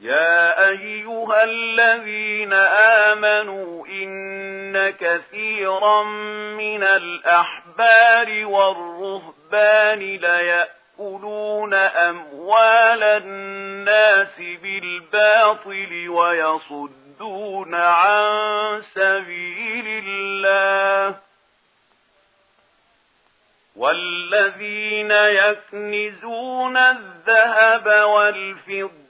يا أيها الذين آمنوا إن كثيرا من الأحبار والرهبان ليأكلون أموال الناس بالباطل ويصدون عن سبيل الله والذين يكنزون الذهب والفضة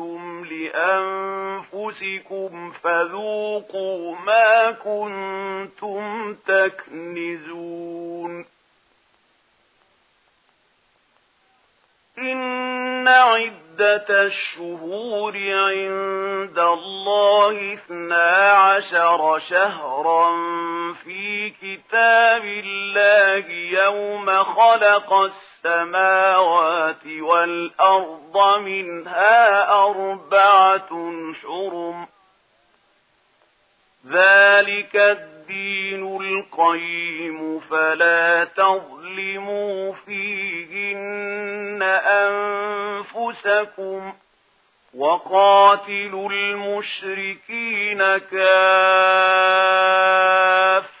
أَنتُمْ لِأَنفُسِكُمْ فَذُوقُوا مَا كُنتُمْ تَكْنِزُونَ إِنَّ عِدَّةَ الشُّهُورِ عِندَ اللَّهِ اثْنَا عَشَرَ شَهْرًا فِي كتاب الله يوم خلق السماوات والأرض منها أربعة حرم ذلك الدين القيم فلا تظلموا فيهن أنفسكم وقاتلوا المشركين كَافَّةً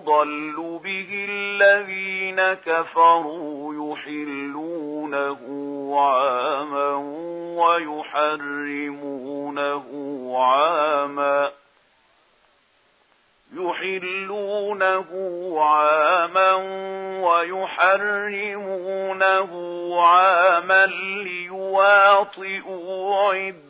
يضل به الذين كفروا يحلونه عاما ويحرمونه عاما يحلونه عاما ويحرمونه عاما ليواطئوا عدة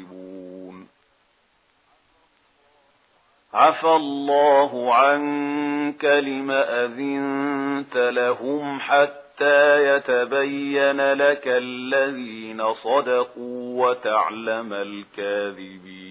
عفى الله عنك لم أذنت لهم حتى يتبين لك الذين صدقوا وتعلم الكاذبين